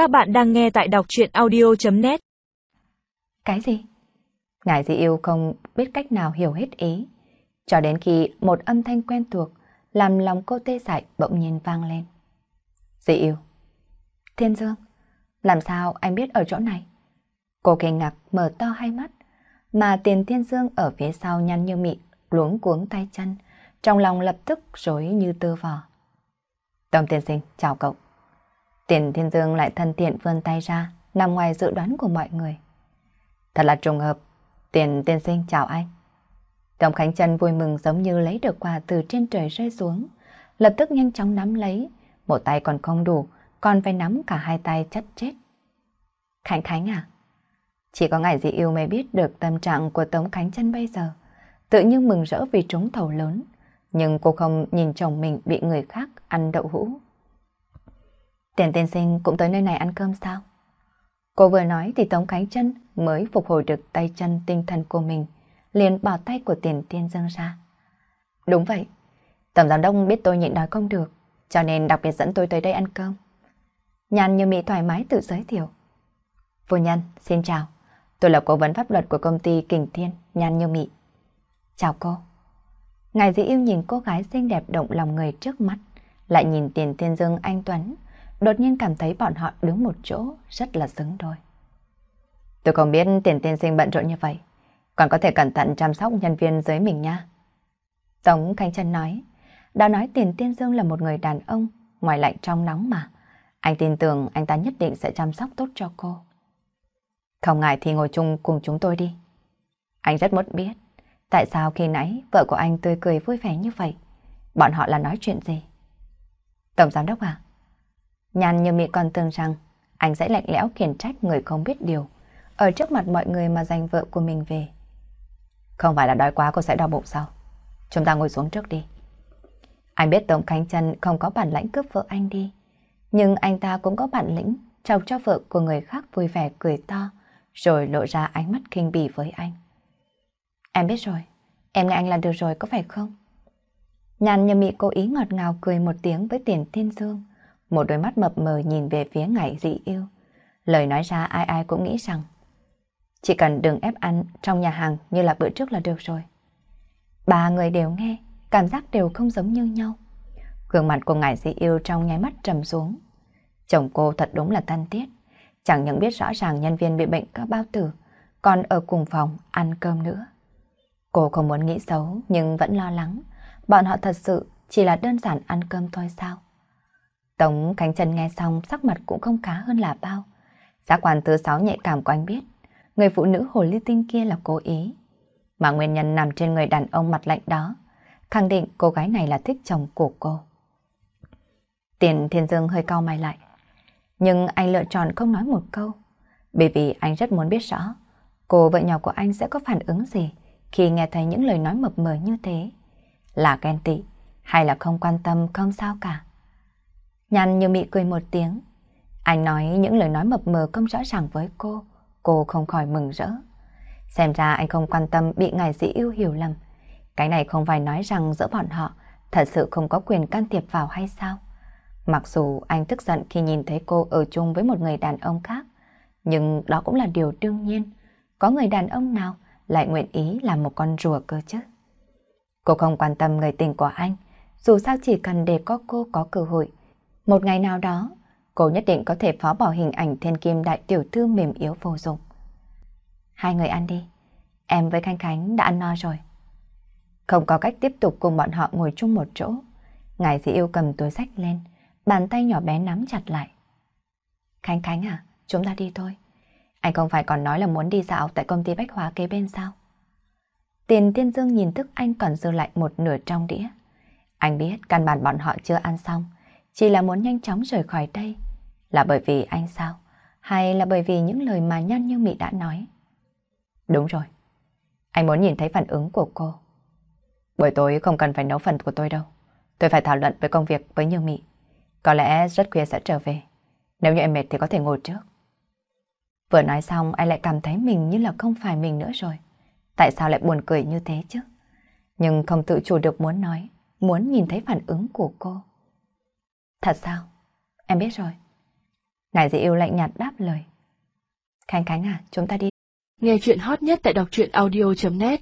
Các bạn đang nghe tại đọc chuyện audio.net Cái gì? Ngài dị yêu không biết cách nào hiểu hết ý. Cho đến khi một âm thanh quen thuộc làm lòng cô tê dại bỗng nhiên vang lên. Dị yêu. Thiên Dương, làm sao anh biết ở chỗ này? Cô kinh ngạc mở to hai mắt, mà tiền Thiên Dương ở phía sau nhăn như mị, luống cuống tay chân, trong lòng lập tức rối như tơ vò. Tổng tiên sinh, chào cậu. Tiền Thiên Dương lại thân thiện vươn tay ra, nằm ngoài dự đoán của mọi người. Thật là trùng hợp. Tiền tiên sinh chào anh. Tổng Khánh Trân vui mừng giống như lấy được quà từ trên trời rơi xuống. Lập tức nhanh chóng nắm lấy. Một tay còn không đủ, còn phải nắm cả hai tay chất chết. Khánh Khánh à? Chỉ có ngài dị yêu mới biết được tâm trạng của Tống Khánh Trân bây giờ. Tự nhiên mừng rỡ vì trúng thầu lớn. Nhưng cô không nhìn chồng mình bị người khác ăn đậu hũ. Tiền tiên sinh cũng tới nơi này ăn cơm sao? Cô vừa nói thì Tống Khánh Trân mới phục hồi được tay chân tinh thần của mình, liền bỏ tay của tiền tiên dâng ra. Đúng vậy, Tổng giám đốc biết tôi nhịn đói không được, cho nên đặc biệt dẫn tôi tới đây ăn cơm. Nhàn như Mỹ thoải mái tự giới thiệu. Phu nhân, xin chào. Tôi là cố vấn pháp luật của công ty Kình Thiên, Nhan Như Mỹ. Chào cô. Ngài dĩ yêu nhìn cô gái xinh đẹp động lòng người trước mắt, lại nhìn tiền thiên dương anh Tuấn, đột nhiên cảm thấy bọn họ đứng một chỗ rất là xứng đôi. Tôi không biết tiền tiên sinh bận rộn như vậy, còn có thể cẩn thận chăm sóc nhân viên dưới mình nha. Tống Khánh Trân nói, đã nói tiền tiên dương là một người đàn ông, ngoài lạnh trong nóng mà. Anh tin tưởng anh ta nhất định sẽ chăm sóc tốt cho cô. Không ngại thì ngồi chung cùng chúng tôi đi. Anh rất muốn biết, tại sao khi nãy vợ của anh tươi cười vui vẻ như vậy? Bọn họ là nói chuyện gì? Tổng giám đốc à? Nhàn như mị còn tưởng rằng anh sẽ lạnh lẽo khiển trách người không biết điều, ở trước mặt mọi người mà giành vợ của mình về. Không phải là đói quá cô sẽ đau bụng sao? Chúng ta ngồi xuống trước đi. Anh biết Tống Khánh Trân không có bản lãnh cướp vợ anh đi, nhưng anh ta cũng có bản lĩnh chọc cho vợ của người khác vui vẻ cười to, rồi lộ ra ánh mắt kinh bỉ với anh. Em biết rồi, em nghe anh là được rồi có phải không? Nhàn như mị cố ý ngọt ngào cười một tiếng với tiền thiên dương một đôi mắt mập mờ nhìn về phía ngải dị yêu. Lời nói ra ai ai cũng nghĩ rằng chỉ cần đừng ép ăn trong nhà hàng như là bữa trước là được rồi. Ba người đều nghe, cảm giác đều không giống như nhau. Gương mặt của ngải dị yêu trong nháy mắt trầm xuống. Chồng cô thật đúng là thân tiết, Chẳng những biết rõ ràng nhân viên bị bệnh có bao tử, còn ở cùng phòng ăn cơm nữa. Cô không muốn nghĩ xấu nhưng vẫn lo lắng. Bọn họ thật sự chỉ là đơn giản ăn cơm thôi sao? Tống Khánh Trần nghe xong sắc mặt cũng không khá hơn là bao. Giác quan thứ sáu nhạy cảm của anh biết, người phụ nữ hồ ly tinh kia là cố ý. Mà nguyên nhân nằm trên người đàn ông mặt lạnh đó, khẳng định cô gái này là thích chồng của cô. Tiền Thiên Dương hơi cau mày lại. Nhưng anh lựa chọn không nói một câu, bởi vì anh rất muốn biết rõ cô vợ nhỏ của anh sẽ có phản ứng gì khi nghe thấy những lời nói mập mờ như thế. Là ghen tị hay là không quan tâm không sao cả. Nhăn như mị cười một tiếng. Anh nói những lời nói mập mờ không rõ ràng với cô. Cô không khỏi mừng rỡ. Xem ra anh không quan tâm bị ngài dĩ yêu hiểu lầm. Cái này không phải nói rằng giữa bọn họ thật sự không có quyền can thiệp vào hay sao? Mặc dù anh tức giận khi nhìn thấy cô ở chung với một người đàn ông khác, nhưng đó cũng là điều đương nhiên. Có người đàn ông nào lại nguyện ý làm một con rùa cơ chứ? Cô không quan tâm người tình của anh, dù sao chỉ cần để có cô có cơ hội, một ngày nào đó, cô nhất định có thể phá bỏ hình ảnh thiên kim đại tiểu thư mềm yếu vô dụng. Hai người ăn đi. Em với Khanh Khánh đã ăn no rồi. Không có cách tiếp tục cùng bọn họ ngồi chung một chỗ. Ngài dĩ yêu cầm túi sách lên, bàn tay nhỏ bé nắm chặt lại. Khánh Khánh à, chúng ta đi thôi. Anh không phải còn nói là muốn đi dạo tại công ty bách hóa kế bên sao? Tiền Tiên Dương nhìn thức anh còn dư lại một nửa trong đĩa. Anh biết căn bản bọn họ chưa ăn xong, chỉ là muốn nhanh chóng rời khỏi đây. Là bởi vì anh sao? Hay là bởi vì những lời mà Nhan Như Mị đã nói? Đúng rồi. Anh muốn nhìn thấy phản ứng của cô. Buổi tối không cần phải nấu phần của tôi đâu. Tôi phải thảo luận với công việc với Như Mị. Có lẽ rất khuya sẽ trở về. Nếu như em mệt thì có thể ngồi trước. Vừa nói xong anh lại cảm thấy mình như là không phải mình nữa rồi. Tại sao lại buồn cười như thế chứ? Nhưng không tự chủ được muốn nói, muốn nhìn thấy phản ứng của cô. Thật sao? Em biết rồi. Ngài dị yêu lạnh nhạt đáp lời. Khánh Khánh à, chúng ta đi. Nghe chuyện hot nhất tại đọc truyện audio.net